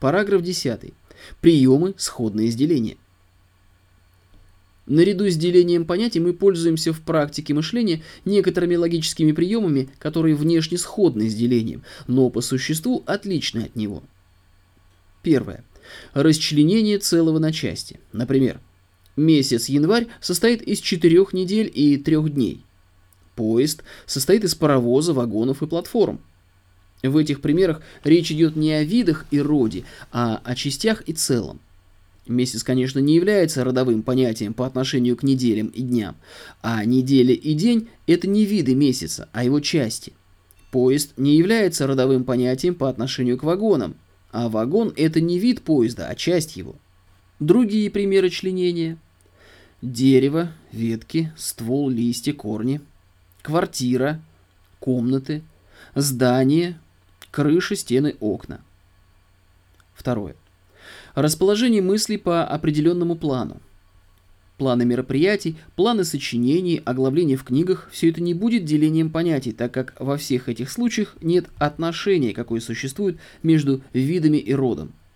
Параграф 10. Приемы, сходные с делением. Наряду с делением понятий мы пользуемся в практике мышления некоторыми логическими приемами, которые внешне сходны с делением, но по существу отличны от него. Первое. Расчленение целого на части. Например, месяц январь состоит из четырех недель и трех дней. Поезд состоит из паровоза, вагонов и платформ. В этих примерах речь идет не о видах и роде, а о частях и целом. Месяц, конечно, не является родовым понятием по отношению к неделям и дням, а неделя и день – это не виды месяца, а его части. Поезд не является родовым понятием по отношению к вагонам, а вагон – это не вид поезда, а часть его. Другие примеры членения – дерево, ветки, ствол, листья, корни, квартира, комнаты, здание, крыши, стены, окна. Второе. Расположение мыслей по определенному плану. Планы мероприятий, планы сочинений, оглавления в книгах – все это не будет делением понятий, так как во всех этих случаях нет отношения, какое существует между видами и родом.